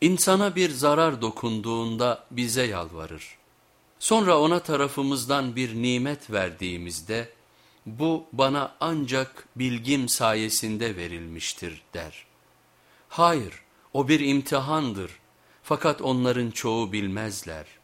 İnsana bir zarar dokunduğunda bize yalvarır. Sonra ona tarafımızdan bir nimet verdiğimizde bu bana ancak bilgim sayesinde verilmiştir der. Hayır o bir imtihandır fakat onların çoğu bilmezler.''